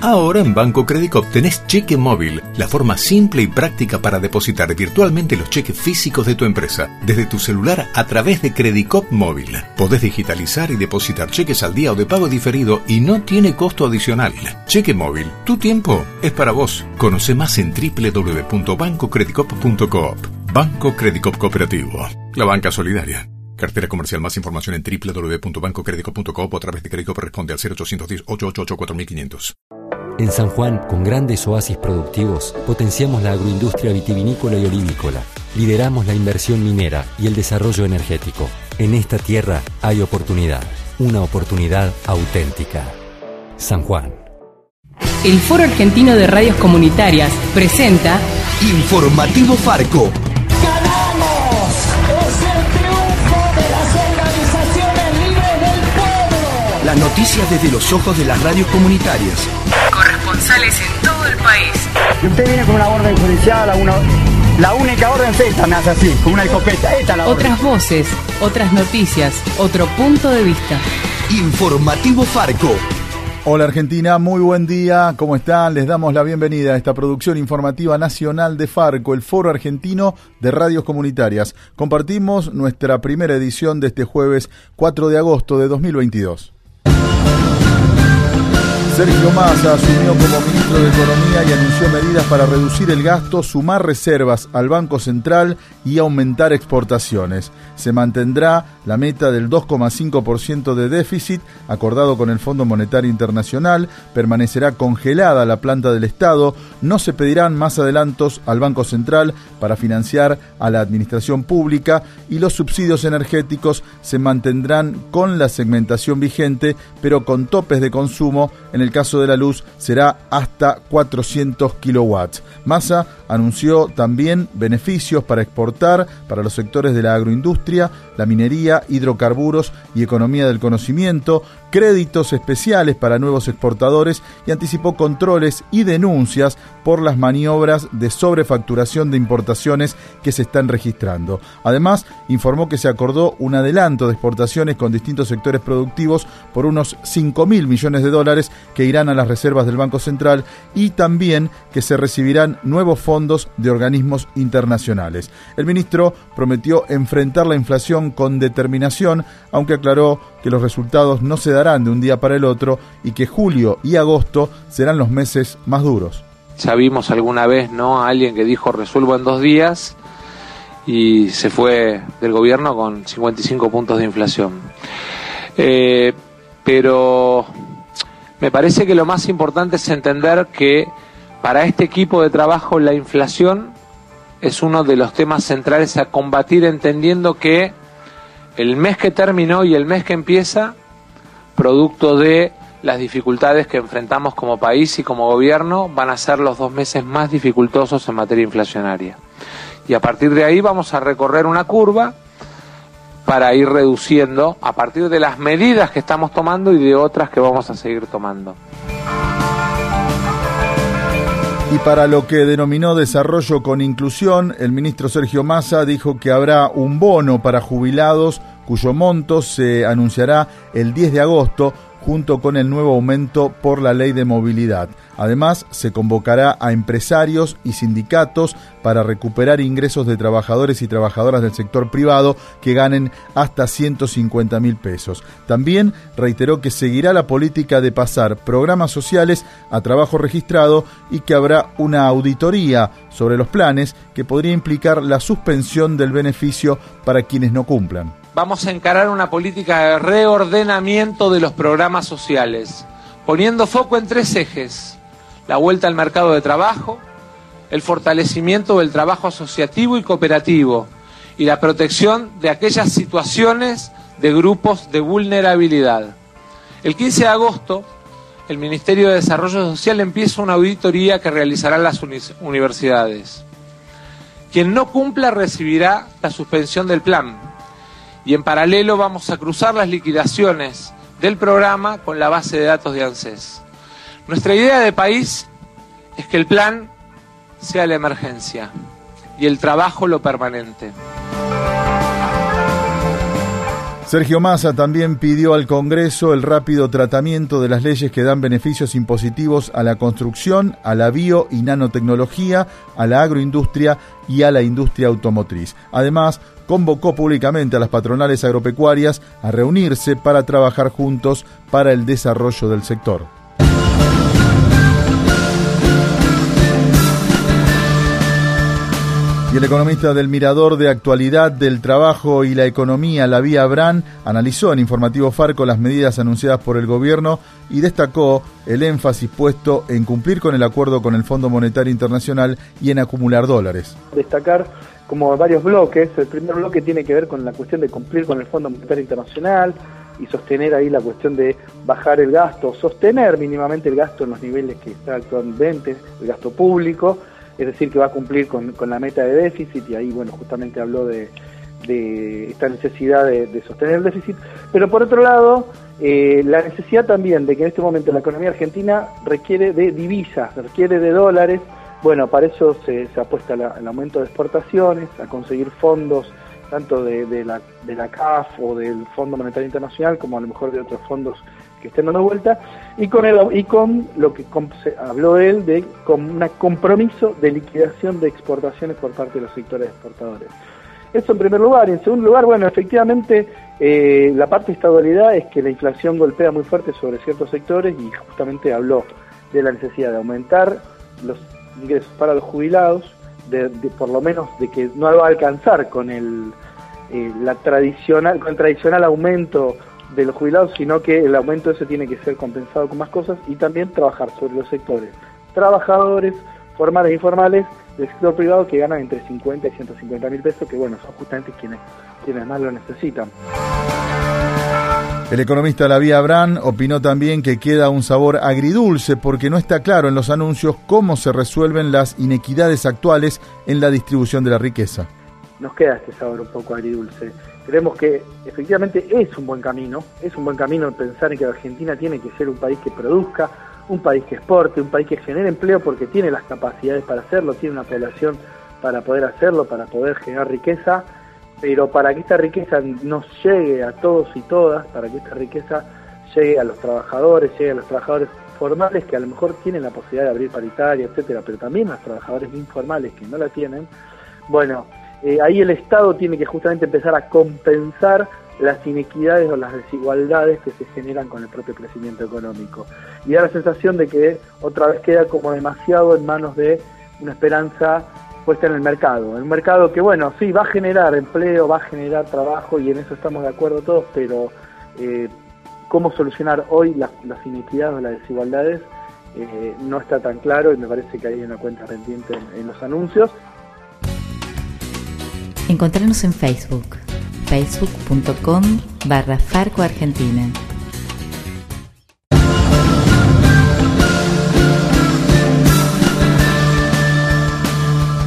Ahora en Banco Crédico tenés cheque móvil, la forma simple y práctica para depositar virtualmente los cheques físicos de tu empresa, desde tu celular a través de Credicop Móvil. Podés digitalizar y depositar cheques al día o de pago diferido y no tiene costo adicional. Cheque móvil, tu tiempo es para vos. Conoce más en www.bancocredicop.coop. Banco Credicop Cooperativo, la banca solidaria. Cartera comercial. Más información en www.bancocredico.coop o a través de crédito responde al 0810-888-4500. En San Juan, con grandes oasis productivos, potenciamos la agroindustria vitivinícola y olivícola. Lideramos la inversión minera y el desarrollo energético. En esta tierra hay oportunidad, una oportunidad auténtica. San Juan. El Foro Argentino de Radios Comunitarias presenta Informativo Farco. ¡Ganamos! ¡Es el triunfo de las organizaciones libres del pueblo! Las noticias desde los ojos de las radios comunitarias. Corresponsales en todo el país. Y usted viene con una orden judicial, una, la única orden es esta, me hace así, con una escopeta. Esta es la orden. Otras voces, otras noticias, otro punto de vista. Informativo Farco. Hola Argentina, muy buen día, ¿cómo están? Les damos la bienvenida a esta producción informativa nacional de Farco, el Foro Argentino de Radios Comunitarias. Compartimos nuestra primera edición de este jueves 4 de agosto de 2022. Sergio Massa asumió como ministro de Economía y anunció medidas para reducir el gasto, sumar reservas al Banco Central y aumentar exportaciones. Se mantendrá la meta del 2,5% de déficit acordado con el Fondo Monetario Internacional, permanecerá congelada la planta del Estado, no se pedirán más adelantos al Banco Central para financiar a la administración pública y los subsidios energéticos se mantendrán con la segmentación vigente, pero con topes de consumo en el caso de la luz será hasta 400 kilowatts. Massa anunció también beneficios para exportar para los sectores de la agroindustria, la minería, hidrocarburos y economía del conocimiento, créditos especiales para nuevos exportadores y anticipó controles y denuncias por las maniobras de sobrefacturación de importaciones que se están registrando. Además, informó que se acordó un adelanto de exportaciones con distintos sectores productivos por unos 5 mil millones de dólares que irán a las reservas del Banco Central y también que se recibirán nuevos fondos de organismos internacionales. El ministro prometió enfrentar la inflación con determinación, aunque aclaró que los resultados no se darán de un día para el otro y que julio y agosto serán los meses más duros. Ya vimos alguna vez, ¿no? A alguien que dijo resuelvo en dos días y se fue del gobierno con 55 puntos de inflación. Eh, pero me parece que lo más importante es entender que para este equipo de trabajo la inflación es uno de los temas centrales a combatir entendiendo que el mes que terminó y el mes que empieza, producto de las dificultades que enfrentamos como país y como gobierno, van a ser los dos meses más dificultosos en materia inflacionaria. Y a partir de ahí vamos a recorrer una curva para ir reduciendo a partir de las medidas que estamos tomando y de otras que vamos a seguir tomando. Y para lo que denominó desarrollo con inclusión, el ministro Sergio Massa dijo que habrá un bono para jubilados cuyo monto se anunciará el 10 de agosto junto con el nuevo aumento por la ley de movilidad. Además, se convocará a empresarios y sindicatos para recuperar ingresos de trabajadores y trabajadoras del sector privado que ganen hasta 150 mil pesos. También reiteró que seguirá la política de pasar programas sociales a trabajo registrado y que habrá una auditoría sobre los planes que podría implicar la suspensión del beneficio para quienes no cumplan vamos a encarar una política de reordenamiento de los programas sociales, poniendo foco en tres ejes. La vuelta al mercado de trabajo, el fortalecimiento del trabajo asociativo y cooperativo y la protección de aquellas situaciones de grupos de vulnerabilidad. El 15 de agosto, el Ministerio de Desarrollo Social empieza una auditoría que realizarán las universidades. Quien no cumpla recibirá la suspensión del plan, y en paralelo vamos a cruzar las liquidaciones del programa con la base de datos de ANSES. Nuestra idea de país es que el plan sea la emergencia y el trabajo lo permanente. Sergio Massa también pidió al Congreso el rápido tratamiento de las leyes que dan beneficios impositivos a la construcción, a la bio y nanotecnología, a la agroindustria y a la industria automotriz. Además, convocó públicamente a las patronales agropecuarias a reunirse para trabajar juntos para el desarrollo del sector. Y el economista del Mirador de Actualidad del Trabajo y la Economía, la Vía Brand, analizó en Informativo Farco las medidas anunciadas por el gobierno y destacó el énfasis puesto en cumplir con el acuerdo con el Fondo Monetario Internacional y en acumular dólares. Destacar como varios bloques. El primer bloque tiene que ver con la cuestión de cumplir con el Fondo Monetario Internacional y sostener ahí la cuestión de bajar el gasto, sostener mínimamente el gasto en los niveles que está actualmente, el gasto público es decir, que va a cumplir con, la meta de déficit y ahí, bueno, justamente habló de, esta necesidad de, sostener el déficit, pero por otro lado, eh, la necesidad también de que en este momento la economía argentina requiere de divisas, requiere de dólares, bueno, para eso se, apuesta al aumento de exportaciones, a conseguir fondos tanto de, la, de la CAF o del Fondo Monetario Internacional como a lo mejor de otros fondos que estén dando vuelta, y con, el, y con lo que habló él de con un compromiso de liquidación de exportaciones por parte de los sectores exportadores. Eso en primer lugar. Y en segundo lugar, bueno, efectivamente, eh, la parte de esta dualidad es que la inflación golpea muy fuerte sobre ciertos sectores y justamente habló de la necesidad de aumentar los ingresos para los jubilados, de, por lo menos de que no va a alcanzar con el, eh, la tradicional, con el tradicional aumento de los jubilados, sino que el aumento ese tiene que ser compensado con más cosas y también trabajar sobre los sectores trabajadores, formales e informales del sector privado que ganan entre 50 y 150 mil pesos, que bueno, son justamente quienes, quienes más lo necesitan. El economista Lavía Abrán opinó también que queda un sabor agridulce porque no está claro en los anuncios cómo se resuelven las inequidades actuales en la distribución de la riqueza. Nos queda este sabor un poco agridulce. Creemos que efectivamente es un buen camino, es un buen camino pensar en que Argentina tiene que ser un país que produzca, un país que exporte, un país que genere empleo porque tiene las capacidades para hacerlo, tiene una población para poder hacerlo, para poder generar riqueza, pero para que esta riqueza nos llegue a todos y todas, para que esta riqueza llegue a los trabajadores, llegue a los trabajadores formales que a lo mejor tienen la posibilidad de abrir paritaria, etcétera, pero también a los trabajadores informales que no la tienen, bueno, eh, ahí el Estado tiene que justamente empezar a compensar las inequidades o las desigualdades que se generan con el propio crecimiento económico. Y da la sensación de que otra vez queda como demasiado en manos de una esperanza puesta en el mercado. Un mercado que, bueno, sí, va a generar empleo, va a generar trabajo y en eso estamos de acuerdo todos, pero eh, cómo solucionar hoy las, inequidades o las desigualdades eh, no está tan claro y me parece que hay una cuenta pendiente en los anuncios Encontrarnos en Facebook, facebook.com barra Farco Argentina.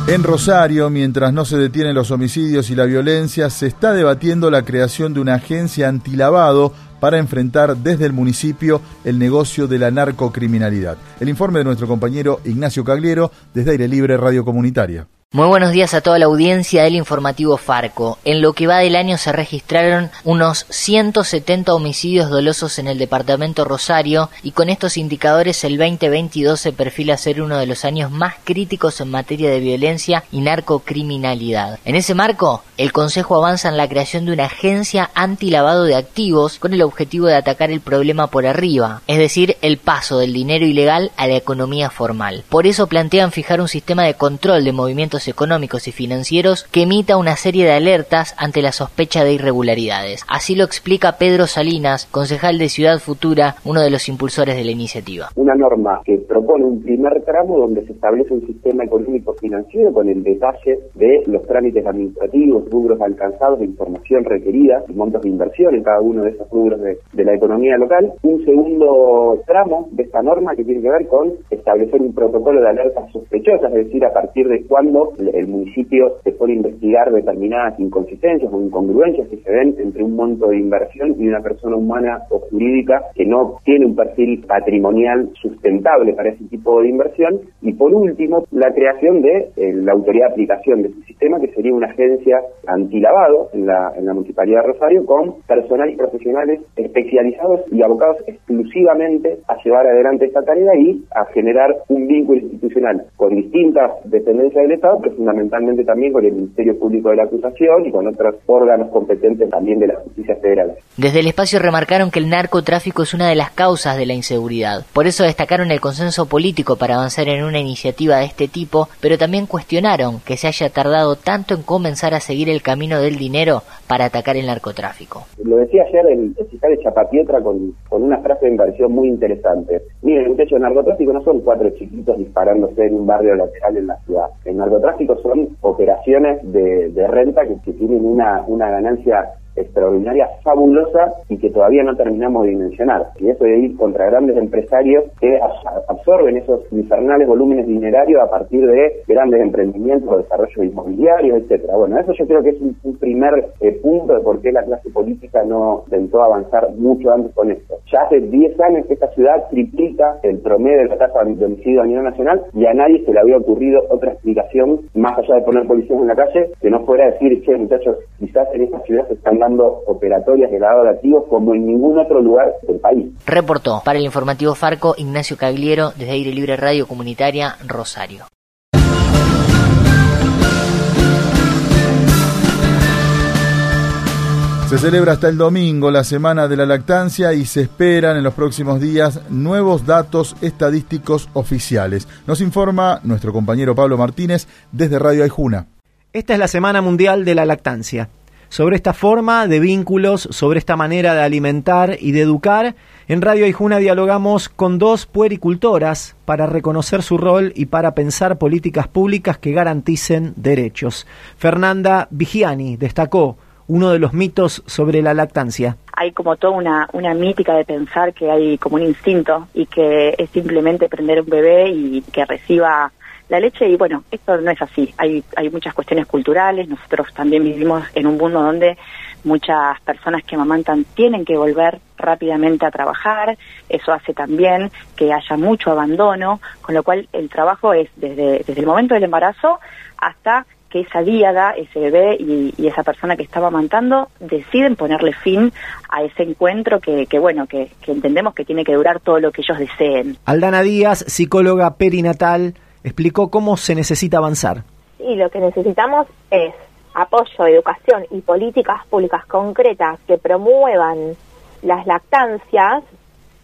En Rosario, mientras no se detienen los homicidios y la violencia, se está debatiendo la creación de una agencia antilavado para enfrentar desde el municipio el negocio de la narcocriminalidad. El informe de nuestro compañero Ignacio Cagliero desde Aire Libre Radio Comunitaria. Muy buenos días a toda la audiencia del informativo Farco. En lo que va del año se registraron unos 170 homicidios dolosos en el departamento Rosario y con estos indicadores el 2022 se perfila ser uno de los años más críticos en materia de violencia y narcocriminalidad. En ese marco, el Consejo avanza en la creación de una agencia antilavado de activos con el objetivo de atacar el problema por arriba, es decir, el paso del dinero ilegal a la economía formal. Por eso plantean fijar un sistema de control de movimientos económicos y financieros que emita una serie de alertas ante la sospecha de irregularidades. Así lo explica Pedro Salinas, concejal de Ciudad Futura, uno de los impulsores de la iniciativa. Una norma que propone un primer tramo donde se establece un sistema económico financiero con el detalle de los trámites administrativos, rubros alcanzados, de información requerida y montos de inversión en cada uno de esos rubros de, de la economía local. Un segundo tramo de esta norma que tiene que ver con establecer un protocolo de alertas sospechosas, es decir, a partir de cuándo el municipio se a investigar determinadas inconsistencias o incongruencias que se ven entre un monto de inversión y una persona humana o jurídica que no tiene un perfil patrimonial sustentable para ese tipo de inversión. Y por último, la creación de eh, la autoridad de aplicación de este sistema, que sería una agencia antilavado en en la Municipalidad de Rosario, con personal y profesionales especializados y abocados exclusivamente a llevar adelante esta tarea y a generar un vínculo institucional con distintas dependencias del Estado, fundamentalmente también con el Ministerio Público de la Acusación y con otros órganos competentes también de la justicia federal. Desde el espacio remarcaron que el narcotráfico es una de las causas de la inseguridad. Por eso destacaron el consenso político para avanzar en una iniciativa de este tipo, pero también cuestionaron que se haya tardado tanto en comenzar a seguir el camino del dinero para atacar el narcotráfico. Lo decía ayer el, fiscal de Chapapietra con, con una frase de me pareció muy interesante. Miren, muchachos, el narcotráfico no son cuatro chiquitos disparándose en un barrio lateral en la ciudad. El narcotráfico son operaciones de, de renta que, que tienen una, una ganancia extraordinaria, fabulosa y que todavía no terminamos de dimensionar. Y eso de ir contra grandes empresarios que absorben esos infernales volúmenes dinerarios a partir de grandes emprendimientos, desarrollo inmobiliario, etcétera. Bueno, eso yo creo que es un, primer eh, punto de por qué la clase política no intentó avanzar mucho antes con esto. Ya hace 10 años que esta ciudad triplica el promedio de la tasa de homicidio a nivel nacional y a nadie se le había ocurrido otra explicación, más allá de poner policías en la calle, que no fuera decir, che, muchachos, quizás en esta ciudad se están dando operatorias de lavado de activos como en ningún otro lugar del país. Reportó para el informativo Farco Ignacio Cagliero desde Aire Libre Radio Comunitaria Rosario. Se celebra hasta el domingo la Semana de la Lactancia y se esperan en los próximos días nuevos datos estadísticos oficiales. Nos informa nuestro compañero Pablo Martínez desde Radio Aijuna. Esta es la Semana Mundial de la Lactancia sobre esta forma de vínculos, sobre esta manera de alimentar y de educar. En Radio Aijuna dialogamos con dos puericultoras para reconocer su rol y para pensar políticas públicas que garanticen derechos. Fernanda Vigiani destacó uno de los mitos sobre la lactancia. Hay como toda una, una mítica de pensar que hay como un instinto y que es simplemente prender un bebé y que reciba la leche y bueno, esto no es así. Hay, hay muchas cuestiones culturales, nosotros también vivimos en un mundo donde muchas personas que amamantan tienen que volver rápidamente a trabajar, eso hace también que haya mucho abandono, con lo cual el trabajo es desde, desde el momento del embarazo hasta que esa díada, ese bebé y, esa persona que estaba amamantando deciden ponerle fin a ese encuentro que, que bueno, que entendemos que tiene que durar todo lo que ellos deseen. Aldana Díaz, psicóloga perinatal, explicó cómo se necesita avanzar. Y lo que necesitamos es apoyo, educación y políticas públicas concretas que promuevan las lactancias,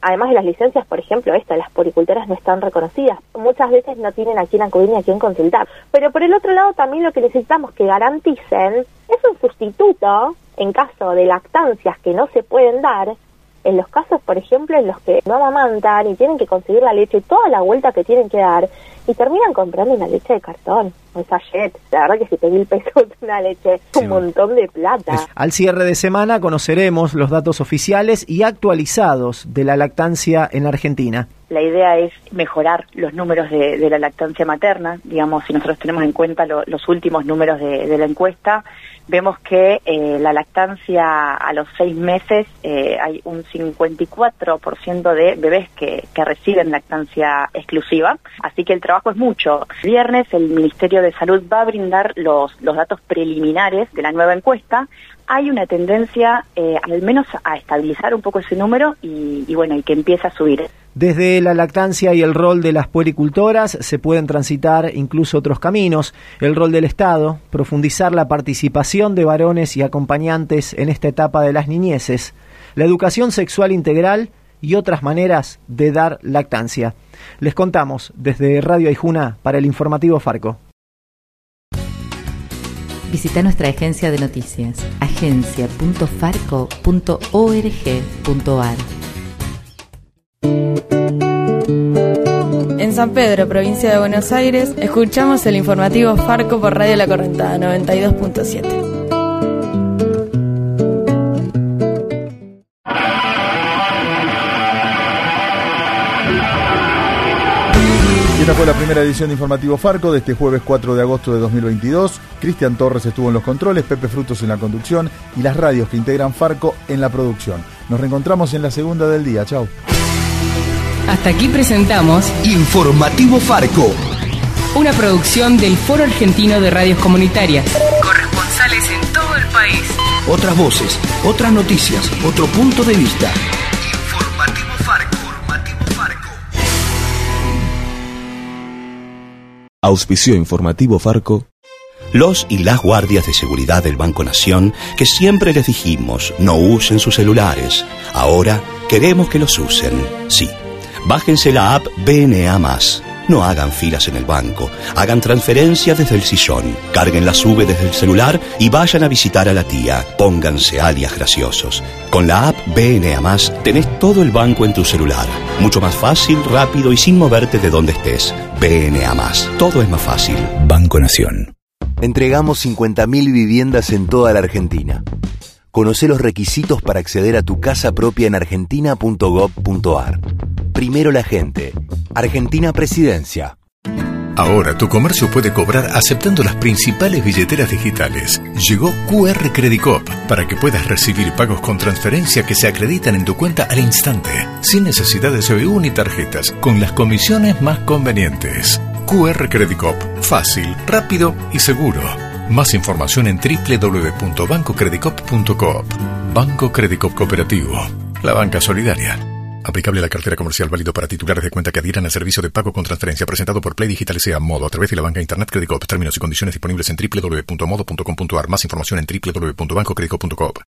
además de las licencias, por ejemplo, esta, las poricultoras no están reconocidas. Muchas veces no tienen a quién acudir ni a quién consultar. Pero por el otro lado, también lo que necesitamos que garanticen es un sustituto en caso de lactancias que no se pueden dar, en los casos, por ejemplo, en los que no amamantan y tienen que conseguir la leche, toda la vuelta que tienen que dar, y terminan comprando una leche de cartón, un sachet. La verdad que si te mil pesos una leche es un montón de plata. Al cierre de semana conoceremos los datos oficiales y actualizados de la lactancia en Argentina. La idea es mejorar los números de, la lactancia materna. Digamos, si nosotros tenemos en cuenta los últimos números de, la encuesta, vemos que eh, la lactancia a los seis meses eh, hay un 54% de bebés que, que, reciben lactancia exclusiva. Así que el trabajo es mucho. El viernes el Ministerio de Salud va a brindar los, los datos preliminares de la nueva encuesta hay una tendencia eh, al menos a estabilizar un poco ese número y, y, bueno, y que empieza a subir. Desde la lactancia y el rol de las puericultoras se pueden transitar incluso otros caminos. El rol del Estado, profundizar la participación de varones y acompañantes en esta etapa de las niñeces, la educación sexual integral y otras maneras de dar lactancia. Les contamos desde Radio Aijuna para el informativo Farco. Visita nuestra agencia de noticias, agencia.farco.org.ar. En San Pedro, provincia de Buenos Aires, escuchamos el informativo Farco por Radio La Correntada 92.7. esta fue la primera primera edición de Informativo Farco de este jueves 4 de agosto de 2022. Cristian Torres estuvo en los controles, Pepe Frutos en la conducción y las radios que integran Farco en la producción. Nos reencontramos en la segunda del día. Chao. Hasta aquí presentamos Informativo Farco. Una producción del Foro Argentino de Radios Comunitarias. Corresponsales en todo el país. Otras voces, otras noticias, otro punto de vista. Auspicio informativo Farco. Los y las guardias de seguridad del Banco Nación, que siempre les dijimos no usen sus celulares, ahora queremos que los usen. Sí, bájense la app BNA no hagan filas en el banco, hagan transferencias desde el sillón, carguen la sube desde el celular y vayan a visitar a la tía. Pónganse alias graciosos. Con la app BNA tenés todo el banco en tu celular. Mucho más fácil, rápido y sin moverte de donde estés. Más. Todo es más fácil. Banco Nación. Entregamos 50.000 viviendas en toda la Argentina. Conoce los requisitos para acceder a tu casa propia en argentina.gov.ar. Primero la gente. Argentina Presidencia. Ahora tu comercio puede cobrar aceptando las principales billeteras digitales. Llegó QR Credit Cop para que puedas recibir pagos con transferencia que se acreditan en tu cuenta al instante, sin necesidad de CBU ni tarjetas, con las comisiones más convenientes. QR Credit Cop, fácil, rápido y seguro. Más información en www.bancocredicop.coop. Banco Credicop Cooperativo. La banca solidaria. Aplicable la cartera comercial válido para titulares de cuenta que adhieran al servicio de pago con transferencia presentado por Play Digital SEA Modo a través de la banca Internet Credicop. Términos y condiciones disponibles en www.modo.com.ar. Más información en www.bancocredico.com.